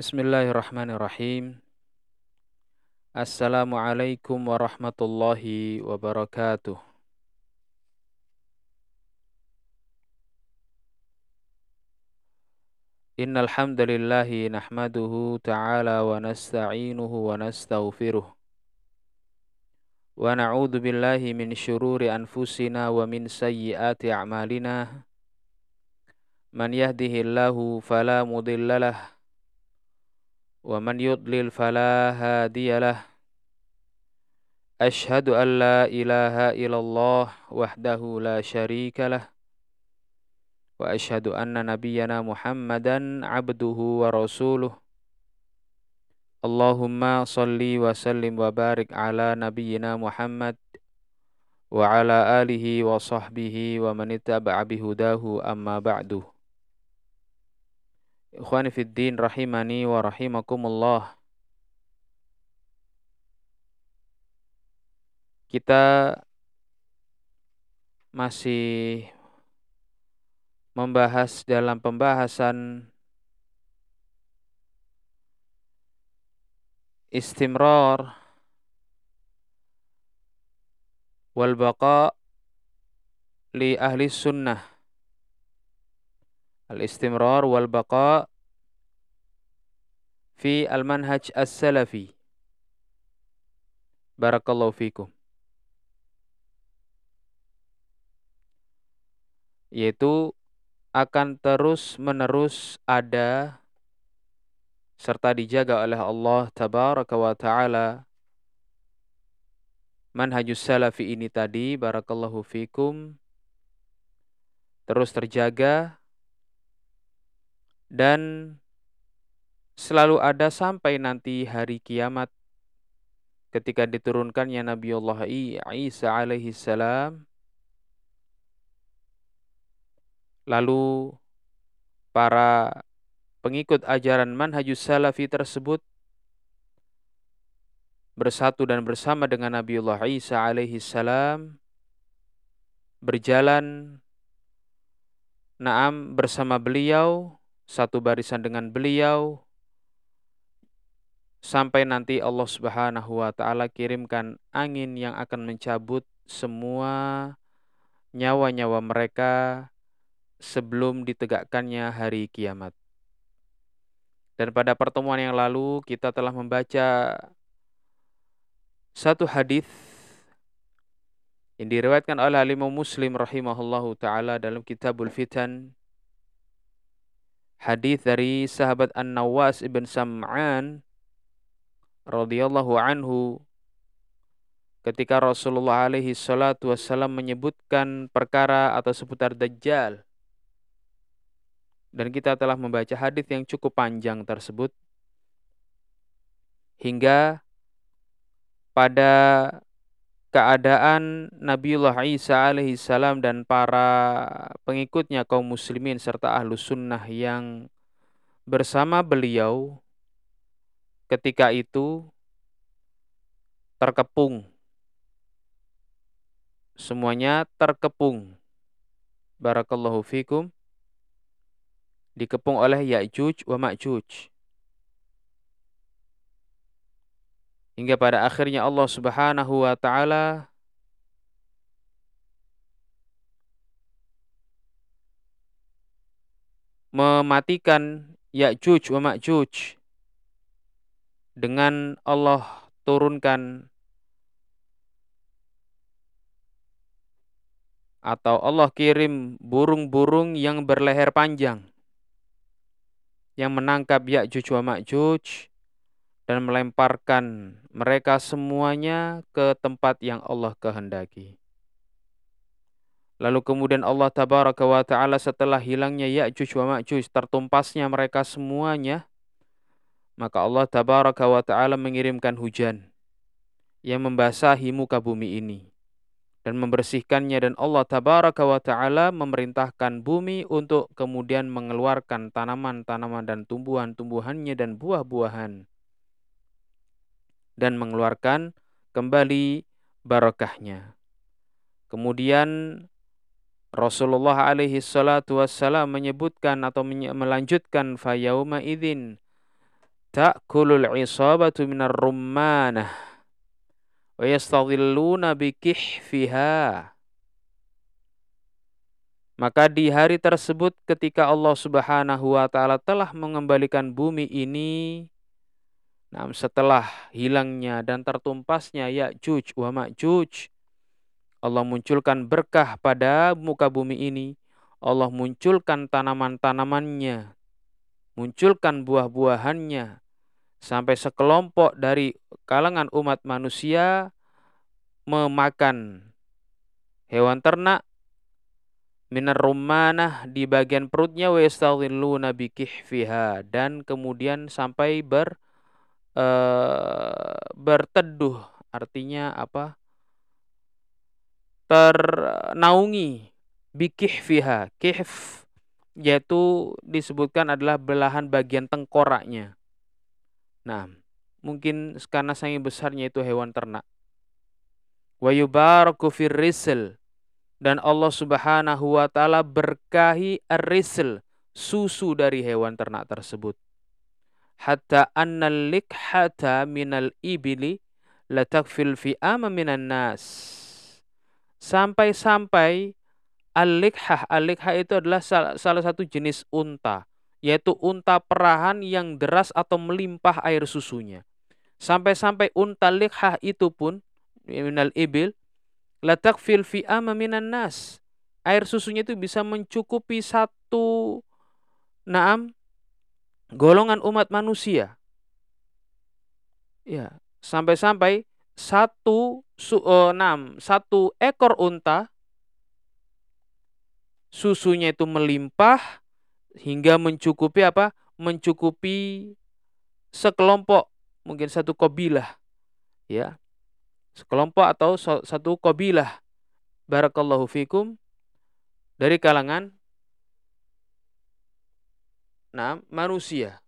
Bismillahirrahmanirrahim. Assalamualaikum warahmatullahi wabarakatuh. Innal hamdalillahi nahmaduhu ta'ala wa nasta'inuhu wa nastaghfiruh. Wa na'udzu billahi min syururi anfusina wa min sayyiati a'malina. Man yahdihillahu fala mudhillalah ومن يضلل فلا هادي له أشهد أن لا إله إلا الله وحده لا شريك له وأشهد أن نبينا محمدا عبده ورسوله اللهم صل وسلم وبارك على نبينا محمد وعلى آله وصحبه ومن اتبع بهداه أما بعده Ikhwani fiddin rahimani wa rahimakumullah. Kita masih membahas dalam pembahasan istimrar wal baqa li ahli sunnah al-istimrar wal baqa fi al-manhaj as-salafi. Barakallahu fikum. Yaitu akan terus menerus ada serta dijaga oleh Allah tabaraka wa taala manhajus salafi ini tadi barakallahu fikum terus terjaga dan selalu ada sampai nanti hari kiamat. Ketika diturunkannya Nabi Allah Isa alaihi salam. Lalu para pengikut ajaran manhajus salafi tersebut bersatu dan bersama dengan Nabi Allah Isa alaihi salam berjalan naam bersama beliau satu barisan dengan beliau sampai nanti Allah Subhanahu wa taala kirimkan angin yang akan mencabut semua nyawa-nyawa mereka sebelum ditegakkannya hari kiamat. Dan pada pertemuan yang lalu kita telah membaca satu hadis yang diriwayatkan oleh Imam Muslim rahimahullahu taala dalam Kitabul Fitan hadis dari sahabat An-Nawas ibn Sam'an radhiyallahu anhu ketika Rasulullah alaihi salatu wasallam menyebutkan perkara atau seputar Dajjal dan kita telah membaca hadis yang cukup panjang tersebut hingga pada keadaan Nabiullah Isa alaihi salam dan para pengikutnya kaum muslimin serta ahlu sunnah yang bersama beliau ketika itu terkepung. Semuanya terkepung. Barakallahu fikum. Dikepung oleh Ya'juj wa Ma'juj hingga pada akhirnya Allah Subhanahu wa taala mematikan Ya'juj wa Ma'juj. Dengan Allah turunkan atau Allah kirim burung-burung yang berleher panjang yang menangkap Ya'juj wa Ma'juj dan melemparkan mereka semuanya ke tempat yang Allah kehendaki. Lalu kemudian Allah tabaraka wa taala setelah hilangnya Ya'juj wa Ma'juj tertumpasnya mereka semuanya maka Allah tabaraka wa taala mengirimkan hujan yang membasahi muka bumi ini dan membersihkannya dan Allah tabaraka wa taala memerintahkan bumi untuk kemudian mengeluarkan tanaman-tanaman dan tumbuhan-tumbuhannya dan buah-buahan dan mengeluarkan kembali barokahnya. Kemudian Rasulullah alaihi salatu wassalam menyebutkan atau melanjutkan fayauma idzin ta'kulul isabatu minar rummanah wa yastadhilluna bikihfiha maka di hari tersebut ketika Allah Subhanahu wa taala telah mengembalikan bumi ini nah, setelah hilangnya dan tertumpasnya Ya'juj wa Ma'juj Allah munculkan berkah pada muka bumi ini. Allah munculkan tanaman-tanamannya munculkan buah-buahannya sampai sekelompok dari kalangan umat manusia memakan hewan ternak. Minar rumanah di bagian perutnya wa yastadhilluna bikihfiha dan kemudian sampai ber uh, berteduh artinya apa? Ternaungi bikihfiha kihf yaitu disebutkan adalah belahan bagian tengkoraknya. Nah mungkin karena sangat besarnya itu hewan ternak. Wa yubaraku firrisl dan Allah Subhanahu wa taala berkahi ar-risl, susu dari hewan ternak tersebut. Hatta annal likhata minal ibili latakfil fi'ama minan nas. Sampai-sampai al-likhah, al-likhah itu adalah salah satu jenis unta, yaitu unta perahan yang deras atau melimpah air susunya. Sampai-sampai unta likhah itu pun minal ibil latakfil fi minan nas. Air susunya itu bisa mencukupi satu naam golongan umat manusia. Ya, sampai-sampai satu su, uh, enam, satu ekor unta susunya itu melimpah hingga mencukupi apa? Mencukupi sekelompok mungkin satu kobilah ya sekelompok atau satu kabilah barakallahu fikum dari kalangan nah manusia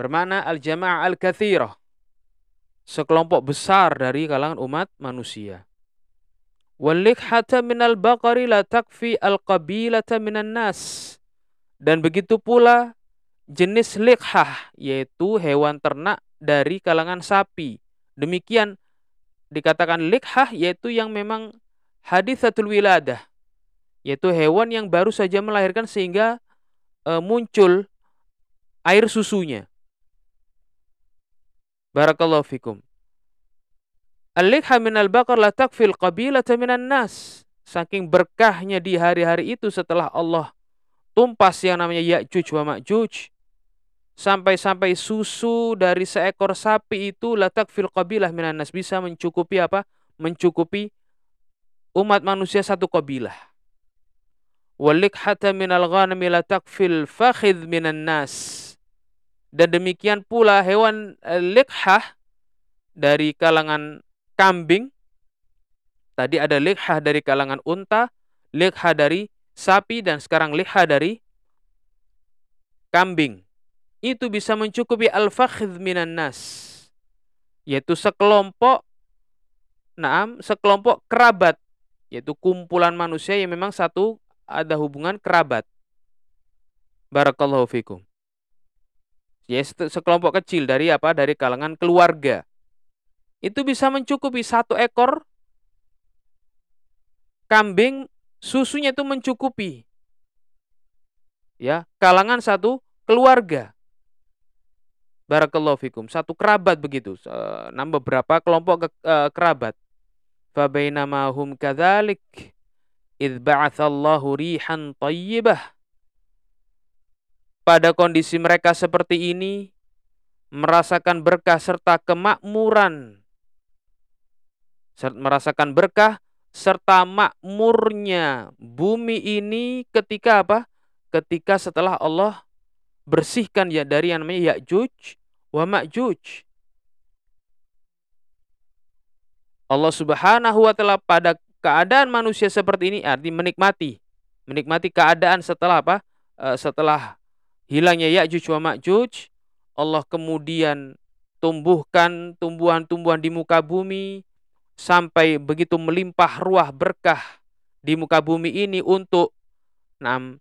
Bermana al-jama'ah al-kathirah. Sekelompok besar dari kalangan umat manusia. Walikhata minal baqari la takfi al-qabilata minan nas. Dan begitu pula jenis likhah, yaitu hewan ternak dari kalangan sapi. Demikian dikatakan likhah, yaitu yang memang hadithatul wiladah. Yaitu hewan yang baru saja melahirkan sehingga e, muncul air susunya. Barakallahu fikum. Al-likha al baqar la takfil qabilata minan nas. Saking berkahnya di hari-hari itu setelah Allah tumpas yang namanya Ya'juj wa Ma'juj. Sampai-sampai susu dari seekor sapi itu la takfil qabilah minan nas. Bisa mencukupi apa? Mencukupi umat manusia satu qabilah. Walikhata minal ghanami la takfil fakhidh minan nas dan demikian pula hewan eh, likhah dari kalangan kambing. Tadi ada likhah dari kalangan unta, likhah dari sapi dan sekarang likhah dari kambing. Itu bisa mencukupi al-fakhidh minan nas. Yaitu sekelompok naam, sekelompok kerabat, yaitu kumpulan manusia yang memang satu ada hubungan kerabat. Barakallahu fikum ya sekelompok kecil dari apa? Dari kalangan keluarga. Itu bisa mencukupi satu ekor kambing susunya itu mencukupi. Ya kalangan satu keluarga. Barakallahu fikum. Satu kerabat begitu. Nambah beberapa kelompok ke, uh, kerabat. Fabainama hum kadzalik id ba'atsallahu rihan tayyibah pada kondisi mereka seperti ini, merasakan berkah serta kemakmuran, merasakan berkah serta makmurnya bumi ini ketika apa? Ketika setelah Allah bersihkan ya dari yang namanya Ya'juj wa Ma'juj. Allah Subhanahu wa taala pada keadaan manusia seperti ini arti menikmati menikmati keadaan setelah apa? Uh, setelah hilangnya Ya'juj wa Ma'juj, Allah kemudian tumbuhkan tumbuhan-tumbuhan di muka bumi sampai begitu melimpah ruah berkah di muka bumi ini untuk enam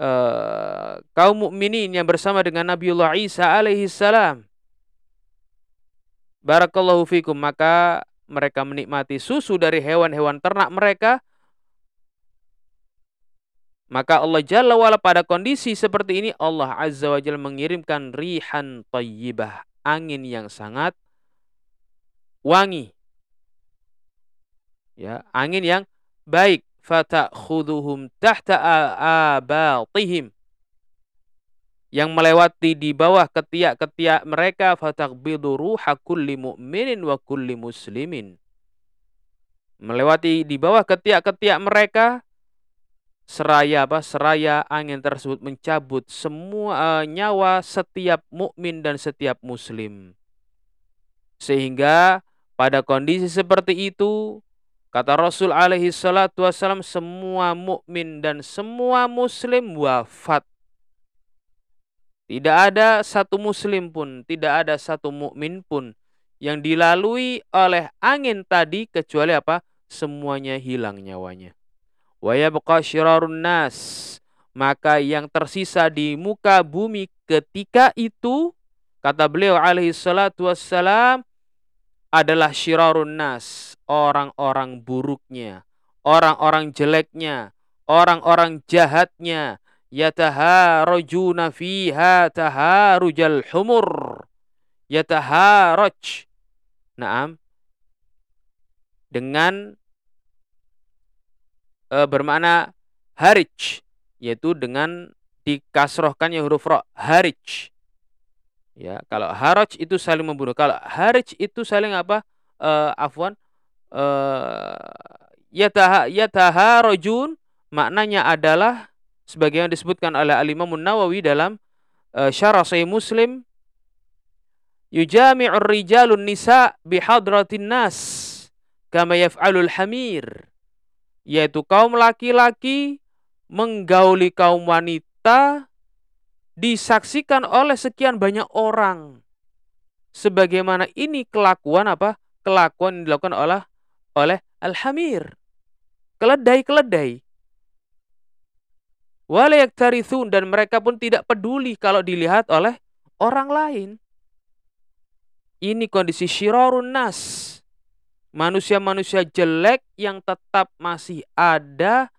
uh, kaum mukminin yang bersama dengan Nabiullah Isa alaihi salam. Barakallahu fikum maka mereka menikmati susu dari hewan-hewan ternak mereka, maka Allah Jalla wa'ala pada kondisi seperti ini Allah Azza wa Jalla mengirimkan rihan tayyibah, angin yang sangat wangi. Ya, angin yang baik. Fatakhuduhum tahta abatihim yang melewati di bawah ketiak-ketiak mereka fatakbidu ruha kulli mu'minin wa kulli muslimin. Melewati di bawah ketiak-ketiak mereka seraya apa? Seraya angin tersebut mencabut semua uh, nyawa setiap mukmin dan setiap muslim. Sehingga pada kondisi seperti itu kata Rasul alaihi salatu wasallam semua mukmin dan semua muslim wafat tidak ada satu muslim pun, tidak ada satu mukmin pun yang dilalui oleh angin tadi kecuali apa? Semuanya hilang nyawanya. Wa yabqa syirarun nas. Maka yang tersisa di muka bumi ketika itu kata beliau alaihi salatu wassalam adalah syirarun nas, orang-orang buruknya, orang-orang jeleknya, orang-orang jahatnya, yataharajuna fiha taharujal humur. Yataharaj. Naam. Dengan e, bermakna harij yaitu dengan dikasrohkannya huruf ro harij. Ya kalau haraj itu saling membunuh. Kalau harij itu saling apa? E, afwan. E, yataha yataharajun. Maknanya adalah sebagaimana disebutkan oleh Al-Imam Nawawi dalam uh, Syarah Sahih Muslim. Yujami'ur rijalun nisa bihadratin nas kama yaf'alul hamir yaitu kaum laki-laki menggauli kaum wanita disaksikan oleh sekian banyak orang sebagaimana ini kelakuan apa kelakuan yang dilakukan oleh oleh al-hamir keledai-keledai Walayak tarithun dan mereka pun tidak peduli kalau dilihat oleh orang lain. Ini kondisi syirarun nas. Manusia-manusia jelek yang tetap masih ada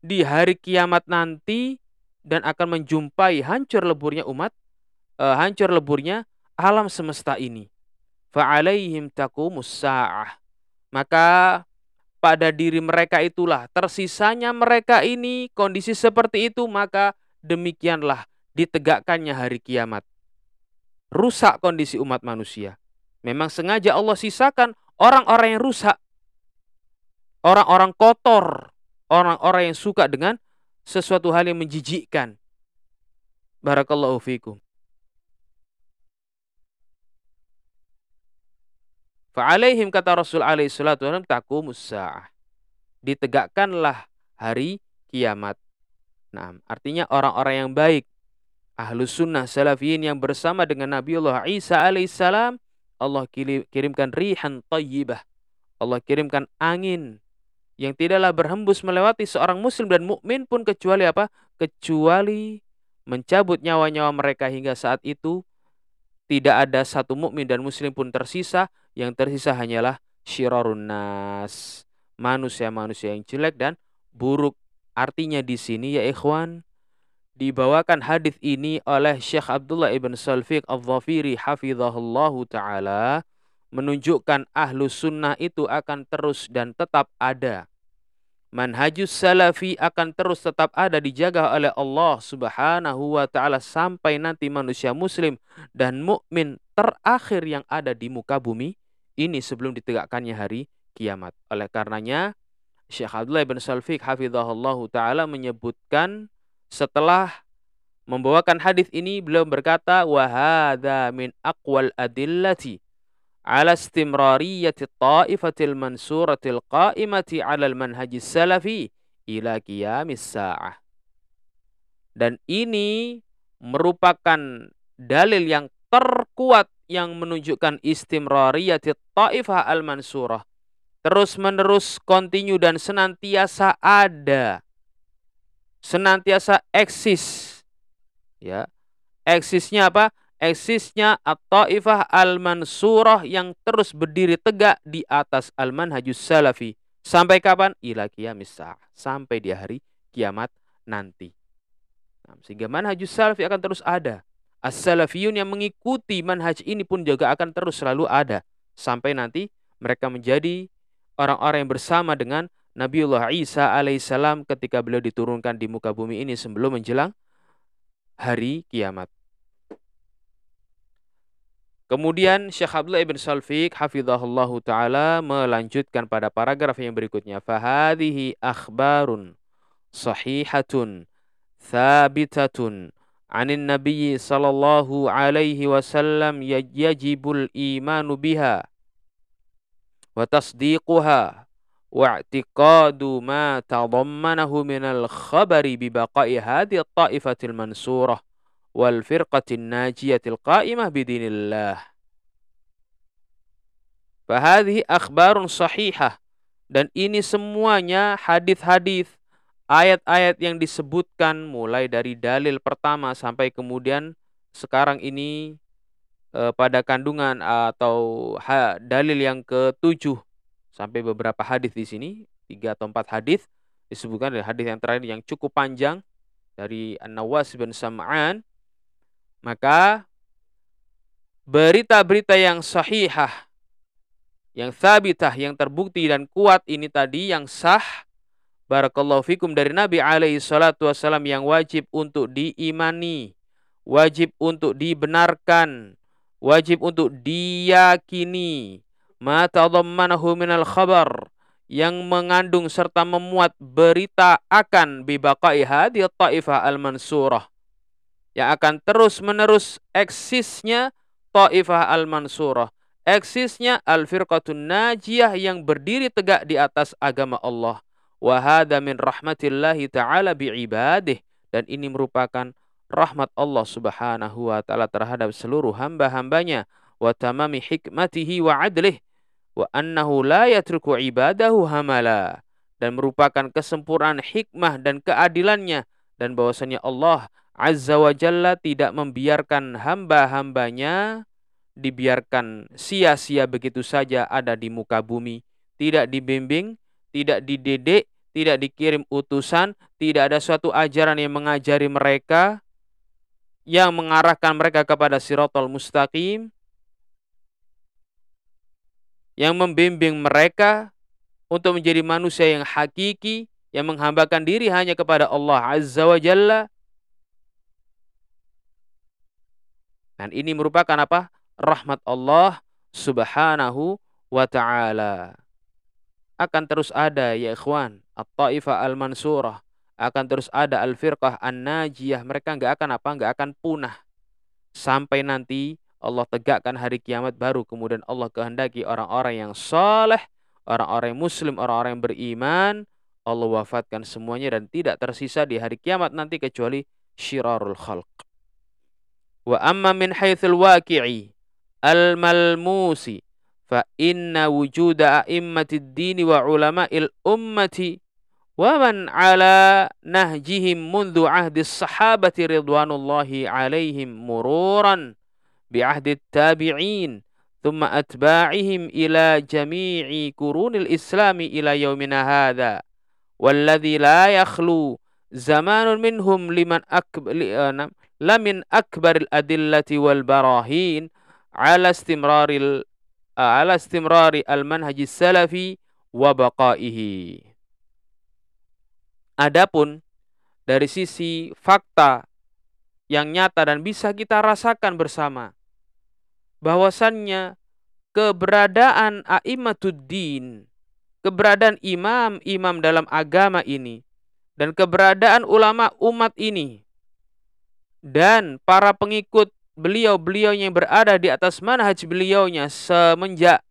di hari kiamat nanti dan akan menjumpai hancur leburnya umat, uh, hancur leburnya alam semesta ini. Fa'alaihim taqumus sa'ah. Maka pada diri mereka itulah tersisanya mereka ini kondisi seperti itu maka demikianlah ditegakkannya hari kiamat. Rusak kondisi umat manusia. Memang sengaja Allah sisakan orang-orang yang rusak. Orang-orang kotor, orang-orang yang suka dengan sesuatu hal yang menjijikkan. Barakallahu fikum. Fa'alaihim kata Rasul alaihi salatu wasallam takumus sa'ah. Ditegakkanlah hari kiamat. Nah, artinya orang-orang yang baik, ahlus sunnah salafiyin yang bersama dengan Nabiullah Isa alaihissalam, Allah kirimkan rihan tayyibah. Allah kirimkan angin yang tidaklah berhembus melewati seorang muslim dan mukmin pun kecuali apa? Kecuali mencabut nyawa-nyawa mereka hingga saat itu tidak ada satu mukmin dan muslim pun tersisa yang tersisa hanyalah syirarun nas. Manusia-manusia yang jelek dan buruk. Artinya di sini ya ikhwan, dibawakan hadis ini oleh Syekh Abdullah ibn Salfiq al-Dhafiri hafizahullahu taala menunjukkan ahlu sunnah itu akan terus dan tetap ada. Manhajus salafi akan terus tetap ada dijaga oleh Allah Subhanahu wa taala sampai nanti manusia muslim dan mukmin terakhir yang ada di muka bumi ini sebelum ditegakkannya hari kiamat. Oleh karenanya Syekh Abdullah bin Salfiq hafizahullah taala menyebutkan setelah membawakan hadis ini beliau berkata wa hadza min aqwal adillati ala istimrariyati ta'ifatil mansuratil qa'imati ala al-manhajis salafi ila qiyamis sa'ah. Dan ini merupakan dalil yang terkuat yang menunjukkan istimrariyati ta'ifah al-mansurah. Terus menerus kontinu dan senantiasa ada. Senantiasa eksis. Ya. Eksisnya apa? eksisnya at-taifah al-mansurah yang terus berdiri tegak di atas al-manhajus salafi. Sampai kapan? Ila qiyamis Sampai di hari kiamat nanti. Nah, sehingga manhajus salafi akan terus ada. As-salafiyun yang mengikuti manhaj ini pun juga akan terus selalu ada. Sampai nanti mereka menjadi orang-orang yang bersama dengan Nabiullah Isa alaihissalam ketika beliau diturunkan di muka bumi ini sebelum menjelang hari kiamat. Kemudian Syekh Abdullah ibn Salfiq hafizahullahu taala melanjutkan pada paragraf yang berikutnya fahadhihi akhbarun sahihatun thabitatun anin nabiyyi sallallahu alaihi wasallam yajibul imanu biha wa tasdiquha ma tadammanahu minal khabari bi baqa'i hadhihi at-ta'ifatil mansurah wal firqatin najiyatil qa'imah bidinillah. Fahadhi akhbarun sahihah. Dan ini semuanya hadis-hadis, ayat-ayat yang disebutkan mulai dari dalil pertama sampai kemudian sekarang ini eh, pada kandungan atau dalil yang ketujuh sampai beberapa hadis di sini tiga atau empat hadis disebutkan dari hadis yang terakhir yang cukup panjang dari An-Nawas bin Sam'an maka berita-berita yang sahihah, yang sabitah, yang terbukti dan kuat ini tadi yang sah barakallahu fikum dari Nabi alaihi salatu wasallam yang wajib untuk diimani, wajib untuk dibenarkan, wajib untuk diyakini. Ma tadammanahu minal khabar yang mengandung serta memuat berita akan bibaqai hadhihi ta'ifah al-mansurah yang akan terus-menerus eksisnya Ta'ifah Al-Mansurah, eksisnya Al-Firqatun Najiyah yang berdiri tegak di atas agama Allah. Wa hadha min rahmatillahi ta'ala bi'ibadih. Dan ini merupakan rahmat Allah subhanahu wa ta'ala terhadap seluruh hamba-hambanya. Wa tamami hikmatihi wa adlih. Wa annahu la yatruku ibadahu hamala. Dan merupakan kesempurnaan hikmah dan keadilannya. Dan bahwasanya Allah Azza wa Jalla tidak membiarkan hamba-hambanya dibiarkan sia-sia begitu saja ada di muka bumi. Tidak dibimbing, tidak dididik, tidak dikirim utusan, tidak ada suatu ajaran yang mengajari mereka, yang mengarahkan mereka kepada sirotol mustaqim, yang membimbing mereka untuk menjadi manusia yang hakiki, yang menghambakan diri hanya kepada Allah Azza wa Jalla, Dan ini merupakan apa? Rahmat Allah subhanahu wa ta'ala. Akan terus ada ya ikhwan. At-ta'ifah al-mansurah. Akan terus ada al-firqah an-najiyah. Mereka nggak akan apa? Nggak akan punah. Sampai nanti Allah tegakkan hari kiamat baru. Kemudian Allah kehendaki orang-orang yang soleh. Orang-orang muslim, orang-orang yang beriman. Allah wafatkan semuanya dan tidak tersisa di hari kiamat nanti kecuali syirarul khalq. Wa amma min haitsul waqi'i al-malmusi fa inna wujuda a'immatid dini wa ulama'il ummati wa man ala nahjihim mundu ahdi sahabati ridwanullahi alaihim mururan bi'ahdi tabi'in thumma atba'ihim ila jami'i qurunil islami ila yaumina hadha walladhi la yakhlu zamanun minhum liman akbar lamin akbaril adillati wal barahin ala istimraril ala istimrari al manhaji adapun dari sisi fakta yang nyata dan bisa kita rasakan bersama bahwasannya keberadaan a'immatuddin, keberadaan imam-imam dalam agama ini dan keberadaan ulama umat ini dan para pengikut beliau-beliau yang berada di atas manhaj beliaunya semenjak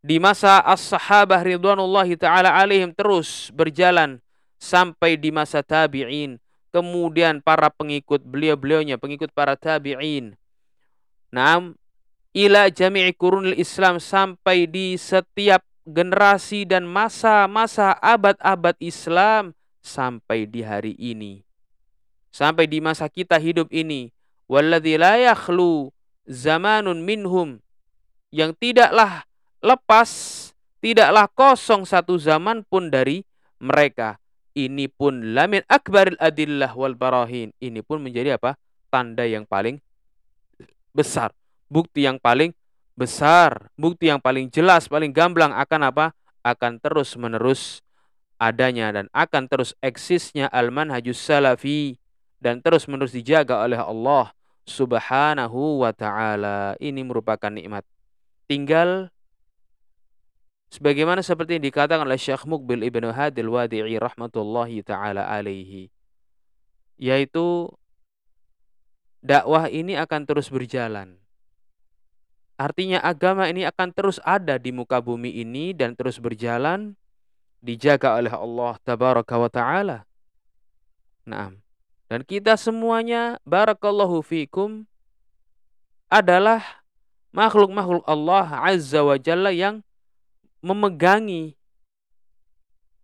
di masa as-sahabah ridwanullahi taala alaihim terus berjalan sampai di masa tabi'in. Kemudian para pengikut beliau-beliaunya pengikut para tabi'in Naam ila jami'i kurunil Islam sampai di setiap generasi dan masa-masa abad-abad Islam sampai di hari ini. Sampai di masa kita hidup ini. Walladzi la yakhlu zamanun minhum yang tidaklah lepas, tidaklah kosong satu zaman pun dari mereka. Ini pun lamin akbaril adillah wal barahin. Ini pun menjadi apa? Tanda yang paling besar. Bukti yang paling besar, bukti yang paling jelas, paling gamblang akan apa? Akan terus menerus adanya dan akan terus eksisnya al-manhajus salafi dan terus menerus dijaga oleh Allah Subhanahu wa taala. Ini merupakan nikmat. Tinggal sebagaimana seperti yang dikatakan oleh Syekh Mukbil Ibnu Hadil Wadi'i rahmatullahi taala alaihi yaitu dakwah ini akan terus berjalan. Artinya agama ini akan terus ada di muka bumi ini dan terus berjalan dijaga oleh Allah tabaraka wa taala. Naam. Dan kita semuanya barakallahu fikum adalah makhluk-makhluk Allah azza wa jalla yang memegangi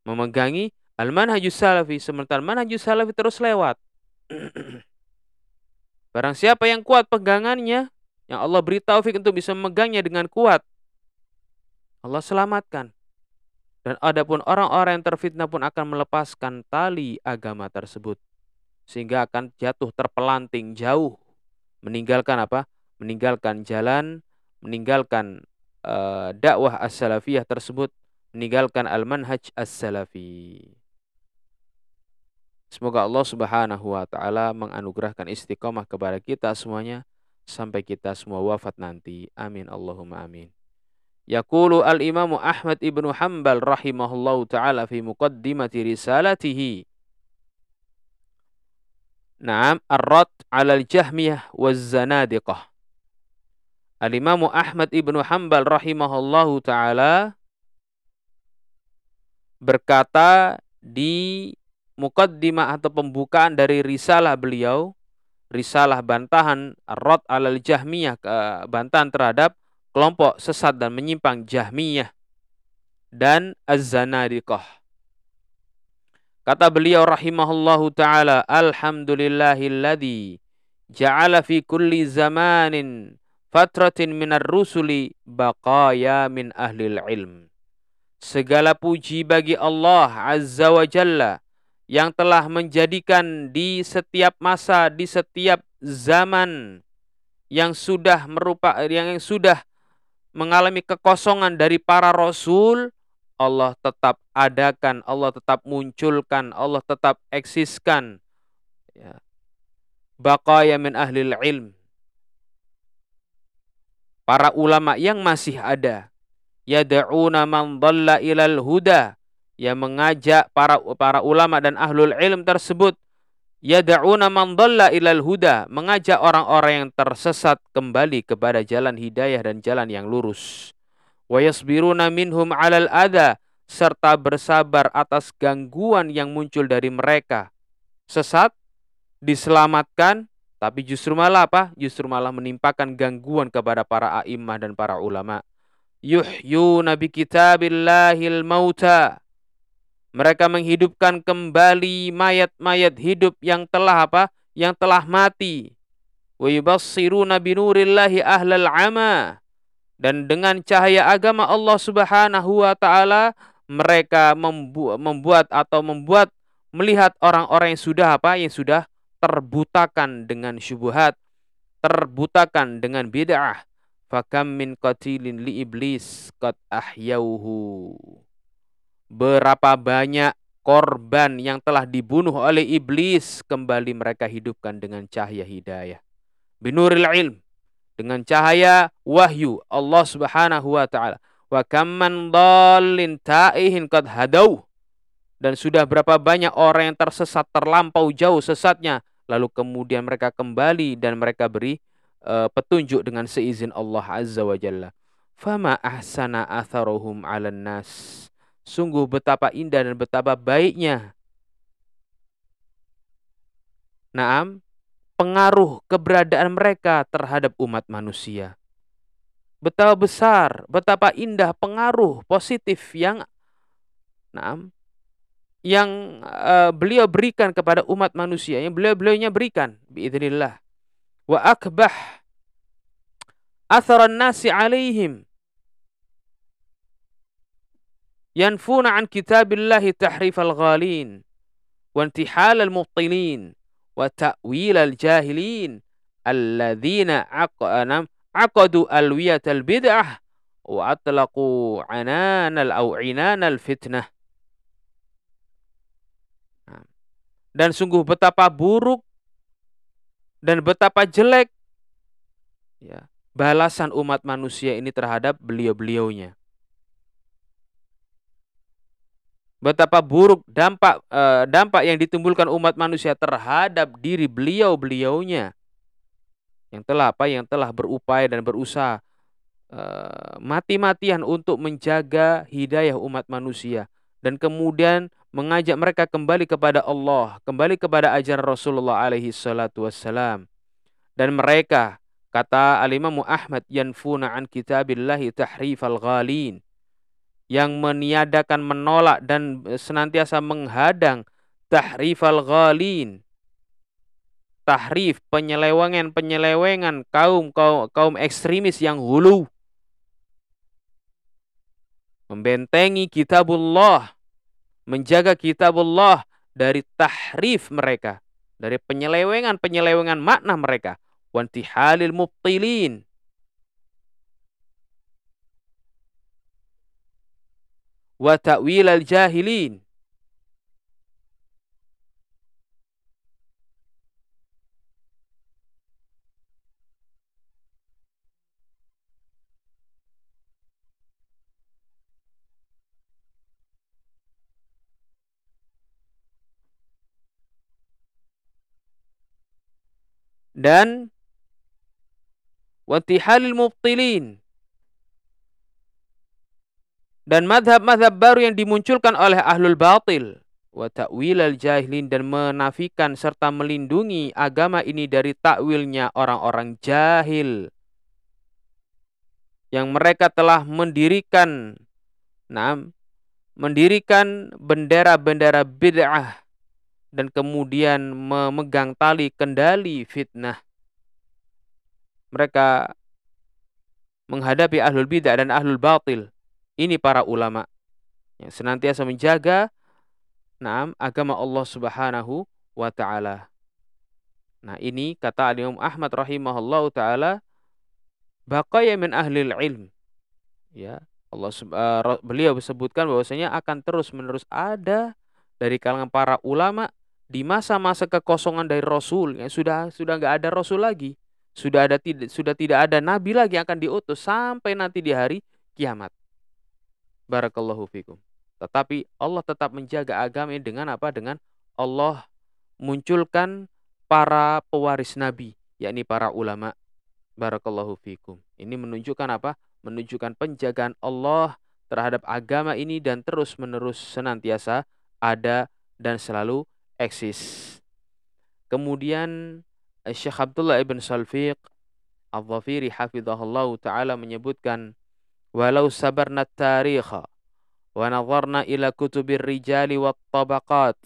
memegangi al-manhajus salafi sementara manhajus salafi terus lewat. Barang siapa yang kuat pegangannya, yang Allah beri taufik untuk bisa memegangnya dengan kuat, Allah selamatkan. Dan adapun orang-orang yang terfitnah pun akan melepaskan tali agama tersebut. Sehingga akan jatuh terpelanting jauh. Meninggalkan apa? Meninggalkan jalan, meninggalkan uh, dakwah as-salafiyah tersebut, meninggalkan al-manhaj as-salafi. Semoga Allah Subhanahu wa taala menganugerahkan istiqomah kepada kita semuanya sampai kita semua wafat nanti. Amin Allahumma amin. Yaqulu al-Imam Ahmad ibnu Hanbal rahimahullahu taala fi muqaddimati risalatihi. Naam, ar-rad 'ala al-Jahmiyah waz-Zanadiqah. Al-Imam Ahmad ibnu Hanbal rahimahullahu taala berkata di mukaddimah atau pembukaan dari risalah beliau, risalah bantahan Rod alal Jahmiyah, bantahan terhadap kelompok sesat dan menyimpang Jahmiyah dan Az-Zanadiqah. Kata beliau rahimahullahu taala, alhamdulillahilladzi ja'ala fi kulli zamanin fatratin minar rusuli baqaya min ahlil ilm. Segala puji bagi Allah Azza wa Jalla yang telah menjadikan di setiap masa, di setiap zaman yang sudah merupa yang, sudah mengalami kekosongan dari para rasul, Allah tetap adakan, Allah tetap munculkan, Allah tetap eksiskan. Ya. Baqaya min ahlil ilm. Para ulama yang masih ada. Yada'una man dhalla ilal huda yang mengajak para para ulama dan ahlul ilm tersebut yad'una man dhalla ilal huda mengajak orang-orang yang tersesat kembali kepada jalan hidayah dan jalan yang lurus. Wa yasbiruna minhum 'alal adha serta bersabar atas gangguan yang muncul dari mereka. Sesat diselamatkan tapi justru malah apa? Justru malah menimpakan gangguan kepada para a'immah dan para ulama. Yuhyuna bi kitabillahil mauta mereka menghidupkan kembali mayat-mayat hidup yang telah apa? Yang telah mati. Wa yubassiruna binurillahi ahlal ama. Dan dengan cahaya agama Allah Subhanahu wa taala mereka membu membuat atau membuat melihat orang-orang yang sudah apa? Yang sudah terbutakan dengan syubhat, terbutakan dengan bid'ah. Fakam min qatilin li iblis qad ahyauhu berapa banyak korban yang telah dibunuh oleh iblis kembali mereka hidupkan dengan cahaya hidayah. Binuril ilm dengan cahaya wahyu Allah Subhanahu wa taala. Wa kamman ta'ihin qad hadau dan sudah berapa banyak orang yang tersesat terlampau jauh sesatnya lalu kemudian mereka kembali dan mereka beri uh, petunjuk dengan seizin Allah Azza wa Jalla. Fama ahsana atharuhum 'alan nas. Sungguh betapa indah dan betapa baiknya Naam, pengaruh keberadaan mereka terhadap umat manusia. Betapa besar, betapa indah pengaruh positif yang naam, yang uh, beliau berikan kepada umat manusia, yang beliau-beliaunya berikan biidznillah. Wa akbah atharan nasi alaihim yanfuna an kitabillahi tahrif al-ghalin wa intihal al-mubtilin wa ta'wil al-jahilin alladzina aqanam aqadu alwiyat al-bid'ah wa atlaqu dan sungguh betapa buruk dan betapa jelek ya balasan umat manusia ini terhadap beliau-beliaunya betapa buruk dampak uh, dampak yang ditimbulkan umat manusia terhadap diri beliau-beliaunya. Yang telah apa? Yang telah berupaya dan berusaha uh, mati-matian untuk menjaga hidayah umat manusia. Dan kemudian mengajak mereka kembali kepada Allah, kembali kepada ajaran Rasulullah alaihi salatu wassalam. Dan mereka kata Al-Imam Ahmad yanfuna an kitabillahi tahrifal ghalin yang meniadakan menolak dan e, senantiasa menghadang tahrifal ghalin. Tahrif penyelewengan-penyelewengan kaum kaum kaum ekstremis yang hulu. Membentengi kitabullah menjaga kitabullah dari tahrif mereka dari penyelewengan-penyelewengan makna mereka. Wantihalil mubtilin wa ta'wil al-jahilin. Dan wantihalil mubtilin dan madhab-madhab baru yang dimunculkan oleh ahlul batil wa ta'wil al-jahilin dan menafikan serta melindungi agama ini dari takwilnya orang-orang jahil yang mereka telah mendirikan nah, mendirikan bendera-bendera bid'ah dan kemudian memegang tali kendali fitnah. Mereka menghadapi ahlul bid'ah dan ahlul batil ini para ulama yang senantiasa menjaga naam agama Allah Subhanahu wa taala. Nah, ini kata Imam Ahmad rahimahullah taala baqaya min ahli ilm. Ya, Allah uh, beliau sebutkan bahwasanya akan terus-menerus ada dari kalangan para ulama di masa-masa kekosongan dari Rasul yang sudah sudah nggak ada Rasul lagi, sudah ada tidak sudah tidak ada Nabi lagi yang akan diutus sampai nanti di hari kiamat. Barakallahu fikum. Tetapi Allah tetap menjaga agama ini dengan apa? Dengan Allah munculkan para pewaris Nabi, yakni para ulama. Barakallahu fikum. Ini menunjukkan apa? Menunjukkan penjagaan Allah terhadap agama ini dan terus-menerus senantiasa ada dan selalu eksis. Kemudian eh, Syekh Abdullah ibn Salfiq Al-Zafiri hafizahullah taala menyebutkan walau sabarna tarikha wa nazarna ila kutubir rijali wat tabaqat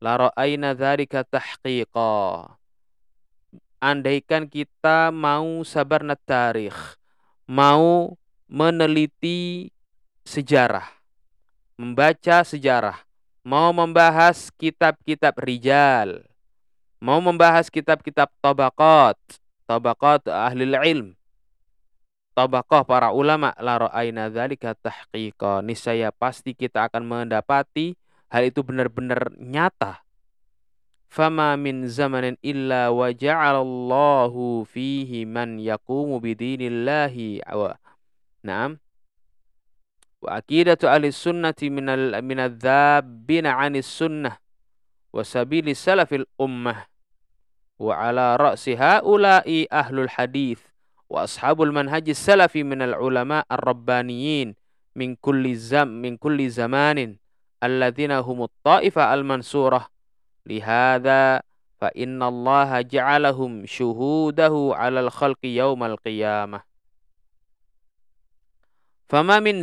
la ra'ayna dzalika tahqiqa. Andaikan kita mau sabarna tarikh mau meneliti sejarah membaca sejarah mau membahas kitab-kitab rijal mau membahas kitab-kitab tabaqat tabaqat ahli ilm tabaqah para ulama la ra'aina dzalika tahqiqa. Niscaya pasti kita akan mendapati hal itu benar-benar nyata. Fama min zamanin illa wa ja'alallahu fihi man yaqumu bidinillahi. Wa na'am. Wa aqidatu ahli sunnati minal minadzabbina 'anis sunnah wa sabili salafil ummah wa ala ra'si haula'i ahlul hadith wa ashabul manhajis salafi minal ulama ar-rabbaniyin min kulli zam min kulli zamanin alladzina humut ta'ifa al-mansurah. Lihada fa inna Allah ja'alahum syuhudahu 'alal khalqi yaumal Fama min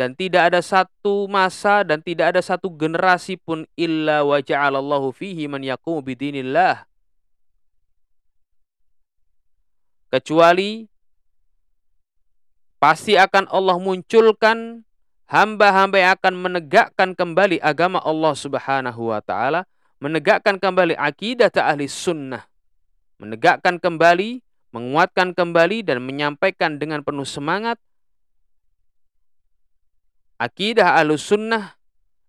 dan tidak ada satu masa dan tidak ada satu generasi pun illa wa fihi man yaqumu bidinillah kecuali pasti akan Allah munculkan hamba-hamba yang akan menegakkan kembali agama Allah Subhanahu wa taala, menegakkan kembali akidah ahli sunnah, menegakkan kembali, menguatkan kembali dan menyampaikan dengan penuh semangat akidah ahli sunnah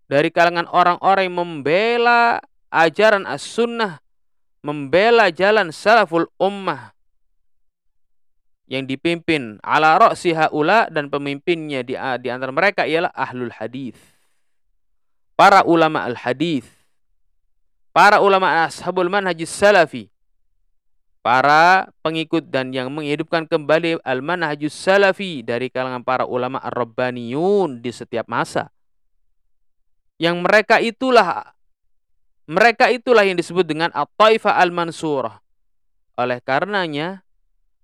dari kalangan orang-orang yang membela ajaran as-sunnah, membela jalan salaful ummah, yang dipimpin ala ra'si haula dan pemimpinnya di, di antara mereka ialah ahlul hadis. Para ulama al-hadis. Para ulama ashabul manhajis salafi. Para pengikut dan yang menghidupkan kembali al-manhajus salafi dari kalangan para ulama ar-rabbaniyun di setiap masa. Yang mereka itulah mereka itulah yang disebut dengan at-taifah al-mansurah. Oleh karenanya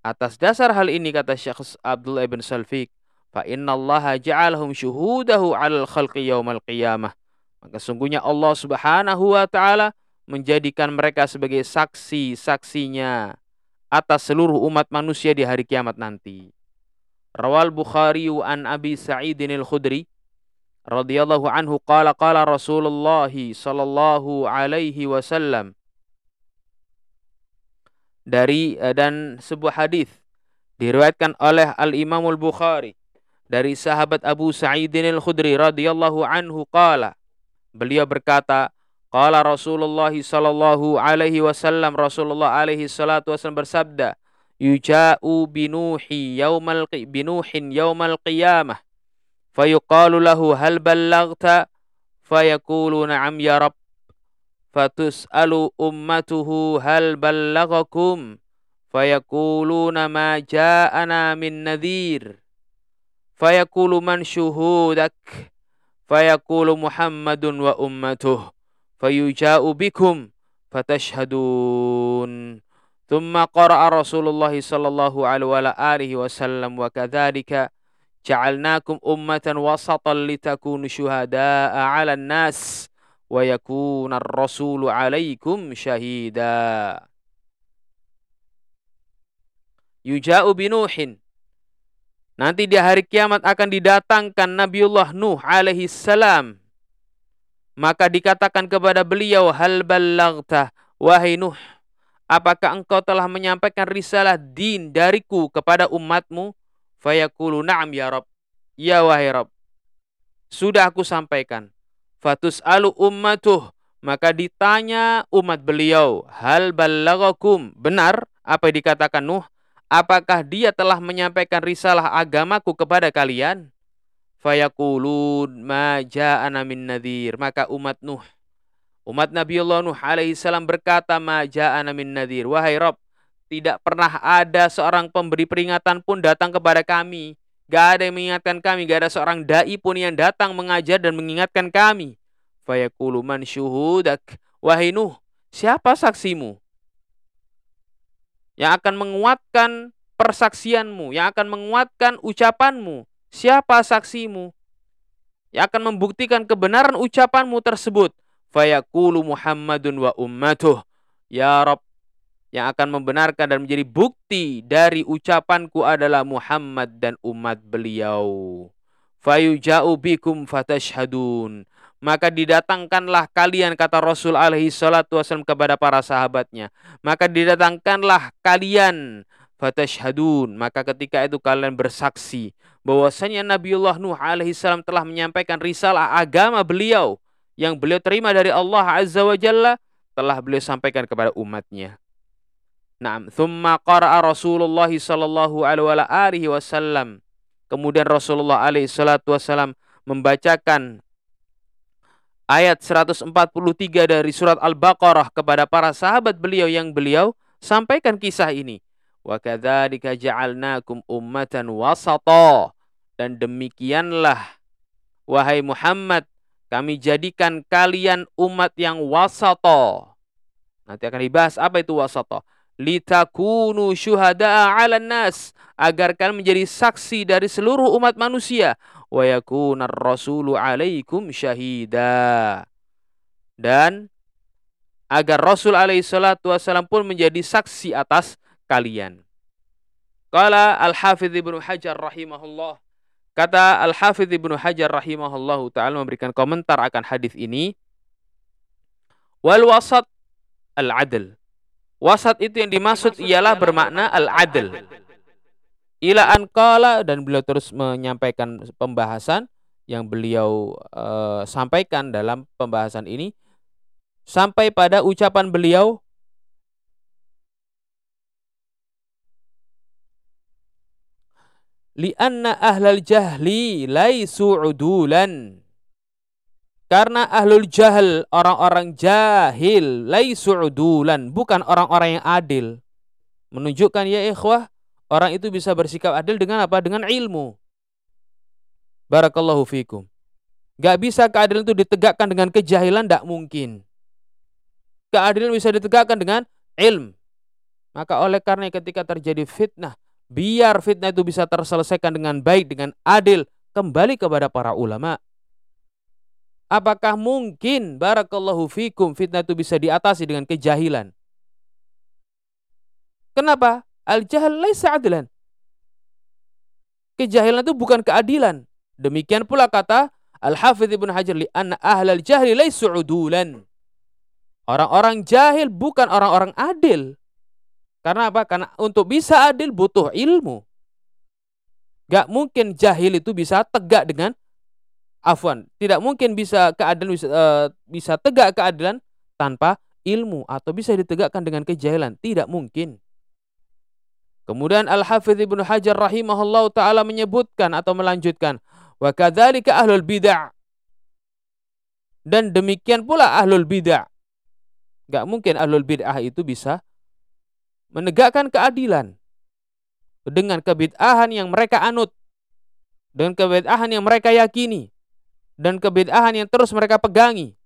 Atas dasar hal ini kata Syekh Abdullah ibn Salfiq, fa inna Allah ja'alahum syuhudahu 'alal khalqi yaumal qiyamah. Maka sungguhnya Allah Subhanahu wa taala menjadikan mereka sebagai saksi-saksinya atas seluruh umat manusia di hari kiamat nanti. Rawal Bukhari an Abi Sa'id al-Khudri radhiyallahu anhu qala qala Rasulullah sallallahu alaihi wasallam dari uh, dan sebuah hadis diriwayatkan oleh Al Imamul Bukhari dari sahabat Abu Sa'id Al-Khudri radhiyallahu anhu qala beliau berkata qala Rasulullah sallallahu alaihi wasallam Rasulullah alaihi salatu wasallam bersabda yuja'u binuhi yaumal binuhin yaumal qiyamah. Fayuqalu lahu hal ballaghta fayaqulu na'am ya rab fatus'alu ummatuhu hal ballagakum fayaquluna ma ja'ana min nadhir. Fayaqulu man syuhudak fayaqulu Muhammadun wa ummatuh fayuja'u bikum fatashhadun. Thumma qara'a Rasulullah sallallahu alaihi wasallam wa kadzalika ja'alnakum ummatan wasatan litakunu syuhada'a 'alan nas wa yakuna rasulu alaikum syahida. Yuja'u binuhin. Nanti di hari kiamat akan didatangkan Nabiullah Nuh alaihi salam. Maka dikatakan kepada beliau, Hal ballagta, wahai Nuh, apakah engkau telah menyampaikan risalah din dariku kepada umatmu? Fayaqulu na'am ya Rabb. Ya wahai Rabb. Sudah aku sampaikan. Fatus alu ummatuh. Maka ditanya umat beliau, hal balagakum. Benar apa yang dikatakan Nuh? Apakah dia telah menyampaikan risalah agamaku kepada kalian? Fayakulun ma ja'ana min nadhir. Maka umat Nuh, umat Nabiullah Nuh alaihi salam berkata, ma ja'ana min nadhir. Wahai Rob, tidak pernah ada seorang pemberi peringatan pun datang kepada kami Gak ada yang mengingatkan kami, gak ada seorang dai pun yang datang mengajar dan mengingatkan kami. Fayaqulu man syuhudak. Wahai Nuh, siapa saksimu? Yang akan menguatkan persaksianmu, yang akan menguatkan ucapanmu. Siapa saksimu? Yang akan membuktikan kebenaran ucapanmu tersebut. Fayaqulu Muhammadun wa ummatuh. Ya Rob, yang akan membenarkan dan menjadi bukti dari ucapanku adalah Muhammad dan umat beliau. Fayuja'u bikum fatashhadun. Maka didatangkanlah kalian kata Rasul alaihi salatu wasallam kepada para sahabatnya. Maka didatangkanlah kalian fatashhadun. Maka ketika itu kalian bersaksi bahwasanya Nabiullah Nuh alaihi salam telah menyampaikan risalah agama beliau yang beliau terima dari Allah azza wa jalla telah beliau sampaikan kepada umatnya. Naam, thumma qara'a Rasulullah sallallahu alaihi wasallam. Kemudian Rasulullah alaihi salatu wasallam membacakan ayat 143 dari surat Al-Baqarah kepada para sahabat beliau yang beliau sampaikan kisah ini. Wa kadzalika ja'alnakum ummatan wasata. Dan demikianlah wahai Muhammad kami jadikan kalian umat yang wasata. Nanti akan dibahas apa itu wasata. Litakunu syuhada'a 'alan nas agar kalian menjadi saksi dari seluruh umat manusia wa yakunar rasulu 'alaikum syahida. Dan agar Rasul alaihi salatu wasallam pun menjadi saksi atas kalian. Qala Al-Hafidz Ibnu Hajar rahimahullah. Kata Al-Hafidz Ibnu Hajar rahimahullahu taala memberikan komentar akan hadis ini. Wal wasat al-adl. Wasat itu yang dimaksud ialah bermakna al-adl. Ila an qala dan beliau terus menyampaikan pembahasan yang beliau uh, sampaikan dalam pembahasan ini sampai pada ucapan beliau li'anna ahlal jahli laisu udulan karena ahlul jahil orang-orang jahil laisu udulan bukan orang-orang yang adil menunjukkan ya ikhwah orang itu bisa bersikap adil dengan apa dengan ilmu barakallahu fikum Gak bisa keadilan itu ditegakkan dengan kejahilan, tidak mungkin. Keadilan bisa ditegakkan dengan ilm. Maka oleh karena ketika terjadi fitnah, biar fitnah itu bisa terselesaikan dengan baik, dengan adil, kembali kepada para ulama. Apakah mungkin barakallahu fikum fitnah itu bisa diatasi dengan kejahilan? Kenapa? Al-jahal laisa adilan. Kejahilan itu bukan keadilan. Demikian pula kata Al-Hafidh Ibn Hajar li anna ahlal jahli laisu udulan. Orang-orang jahil bukan orang-orang adil. Karena apa? Karena untuk bisa adil butuh ilmu. Gak mungkin jahil itu bisa tegak dengan afwan. Tidak mungkin bisa keadilan bisa, uh, bisa tegak keadilan tanpa ilmu atau bisa ditegakkan dengan kejahilan. Tidak mungkin. Kemudian Al-Hafidh Ibnu Hajar rahimahullah taala menyebutkan atau melanjutkan wa kadzalika ahlul bid'ah dan demikian pula ahlul bid'ah. Gak mungkin ahlul bid'ah itu bisa menegakkan keadilan dengan kebid'ahan yang mereka anut, dengan kebid'ahan yang mereka yakini, dan kebid'ahan yang terus mereka pegangi.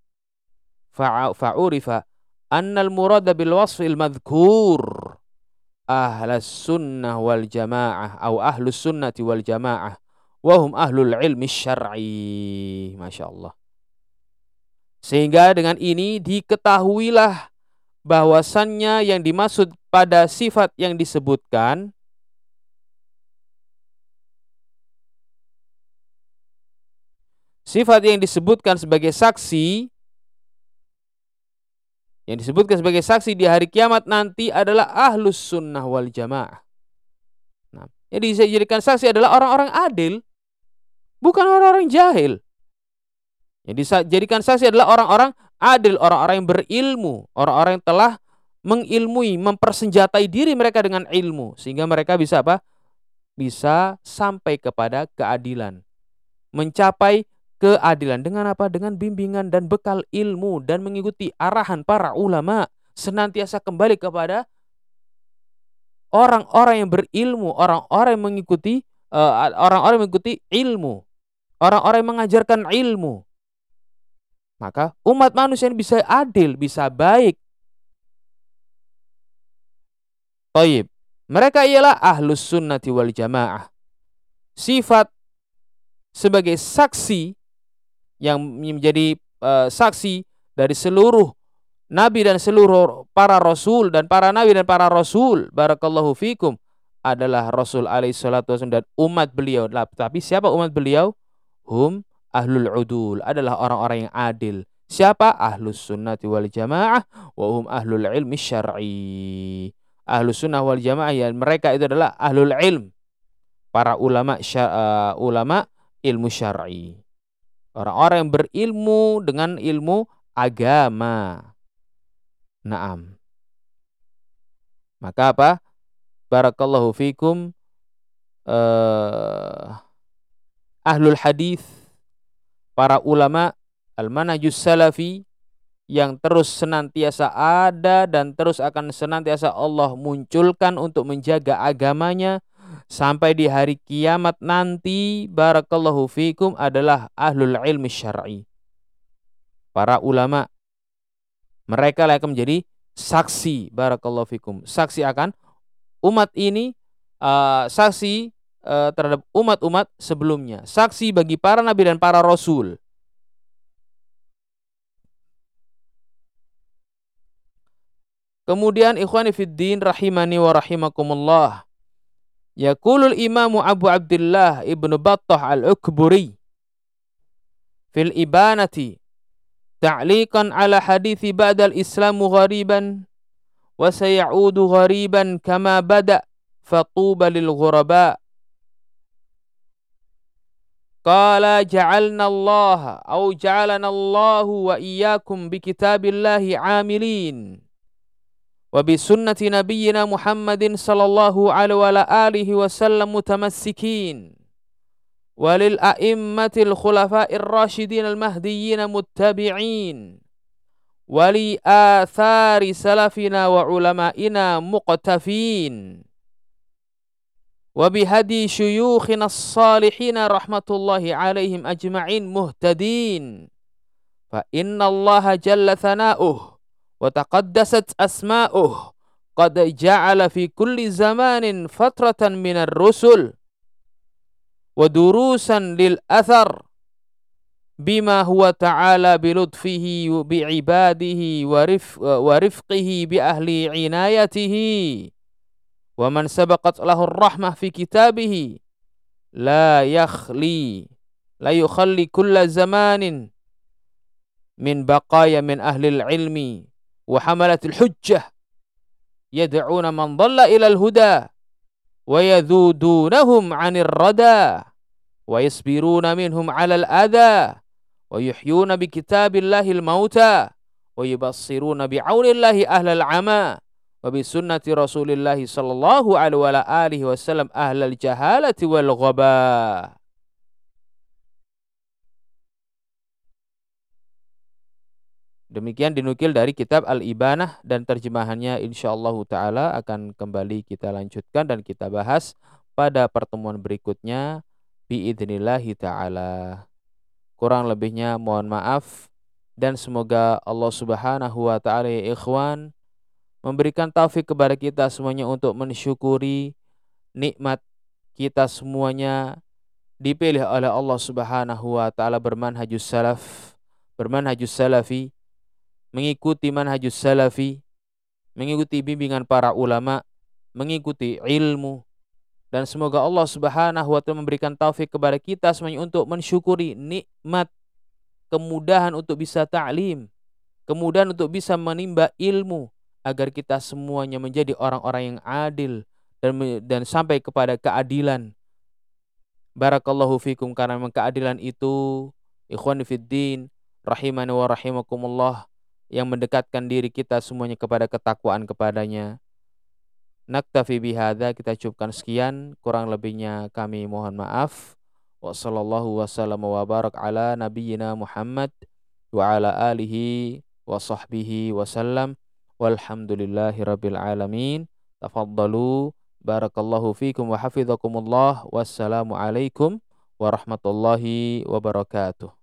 Fa'urifa annal murada bil wasfil madhkur ahlus sunnah wal jamaah atau ahlus sunnati wal jamaah wahum ahlul ilmi syar'i. Masya Allah. Sehingga dengan ini diketahuilah bahwasannya yang dimaksud pada sifat yang disebutkan sifat yang disebutkan sebagai saksi yang disebutkan sebagai saksi di hari kiamat nanti adalah ahlus sunnah wal jamaah. Nah, yang dijadikan saksi adalah orang-orang adil, bukan orang-orang jahil. Yang dijadikan saksi adalah orang-orang adil, orang-orang yang berilmu, orang-orang yang telah mengilmui, mempersenjatai diri mereka dengan ilmu sehingga mereka bisa apa? Bisa sampai kepada keadilan. Mencapai keadilan dengan apa? Dengan bimbingan dan bekal ilmu dan mengikuti arahan para ulama, senantiasa kembali kepada orang-orang yang berilmu, orang-orang yang mengikuti eh, orang-orang uh, mengikuti ilmu, orang-orang yang mengajarkan ilmu, maka umat manusia ini bisa adil, bisa baik. Taib. Mereka ialah ahlus sunnati wal jamaah. Sifat sebagai saksi yang menjadi uh, saksi dari seluruh nabi dan seluruh para rasul dan para nabi dan para rasul barakallahu fikum adalah Rasul alaihi salatu dan umat beliau. Tapi siapa umat beliau? Hum ahlul udul adalah orang-orang yang adil. Siapa? Ahlus sunnati wal jamaah wa hum ahlul ilmi syar'i. Ahlus sunnah wal jamaah ya mereka itu adalah ahlul ilm. Para ulama uh, ulama ilmu syar'i. Orang-orang yang berilmu dengan ilmu agama. Naam. Maka apa? Barakallahu fikum uh, ahlul hadis para ulama Al-manhajus salafi yang terus senantiasa ada dan terus akan senantiasa Allah munculkan untuk menjaga agamanya sampai di hari kiamat nanti barakallahu fikum adalah ahlul ilmi syar'i. Para ulama mereka akan menjadi saksi barakallahu fikum. Saksi akan umat ini uh, saksi uh, terhadap umat-umat sebelumnya. Saksi bagi para nabi dan para rasul. Kemudian ikhwani fiddin rahimani wa rahimakumullah. Yaqulul imamu Abu Abdullah Ibnu Battah Al-Ukburi fil ibanati ta'liqan ala hadithi ba'dal islamu ghariban wa ghariban kama bada fatuba lil ghuraba. Qala ja'alna Allah au ja'alana Allah wa iyyakum bi kitabillahi amilin وبسنة نبينا محمد صلى الله عليه وعلى آله وسلم متمسكين. وللأئمة الخلفاء الراشدين المهديين متبعين. ولآثار سلفنا وعلمائنا مقتفين. وبهدي شيوخنا الصالحين رحمة الله عليهم أجمعين مهتدين. فإن الله جل ثناؤه وتقدست أسماؤه. قد جعل في كل زمان فترة من الرسل ودروسا للأثر بما هو تعالى بلطفه بعباده ورفق ورفقه بأهل عنايته. ومن سبقت له الرحمة في كتابه لا يخلي لا يخلي كل زمان من بقايا من أهل العلم. وحملة الحجة يدعون من ضل إلى الهدى ويذودونهم عن الردى ويصبرون منهم على الأذى ويحيون بكتاب الله الموتى ويبصرون بعون الله أهل العمى وبسنة رسول الله صلى الله عليه وعلى آله وسلم أهل الجهالة والغباء. Demikian dinukil dari kitab Al-Ibanah dan terjemahannya insyaallah taala akan kembali kita lanjutkan dan kita bahas pada pertemuan berikutnya biidnillahi taala. Kurang lebihnya mohon maaf dan semoga Allah Subhanahu wa taala ya ikhwan memberikan taufik kepada kita semuanya untuk mensyukuri nikmat kita semuanya dipilih oleh Allah Subhanahu wa taala bermanhajus salaf bermanhajus salafi mengikuti manhajus salafi, mengikuti bimbingan para ulama, mengikuti ilmu dan semoga Allah Subhanahu wa taala memberikan taufik kepada kita semuanya untuk mensyukuri nikmat kemudahan untuk bisa ta'lim, kemudahan untuk bisa menimba ilmu agar kita semuanya menjadi orang-orang yang adil dan dan sampai kepada keadilan. Barakallahu fikum karena memang keadilan itu ikhwan fiddin rahimani wa rahimakumullah yang mendekatkan diri kita semuanya kepada ketakwaan kepadanya. Naktafi bihada kita cukupkan sekian, kurang lebihnya kami mohon maaf. Wassallallahu wasallam wa barak ala nabiyyina Muhammad wa ala alihi wa sahbihi wasallam. Walhamdulillahi rabbil alamin. Tafaddalu. Barakallahu fikum wa hafizakumullah. Wassalamu alaikum warahmatullahi wabarakatuh.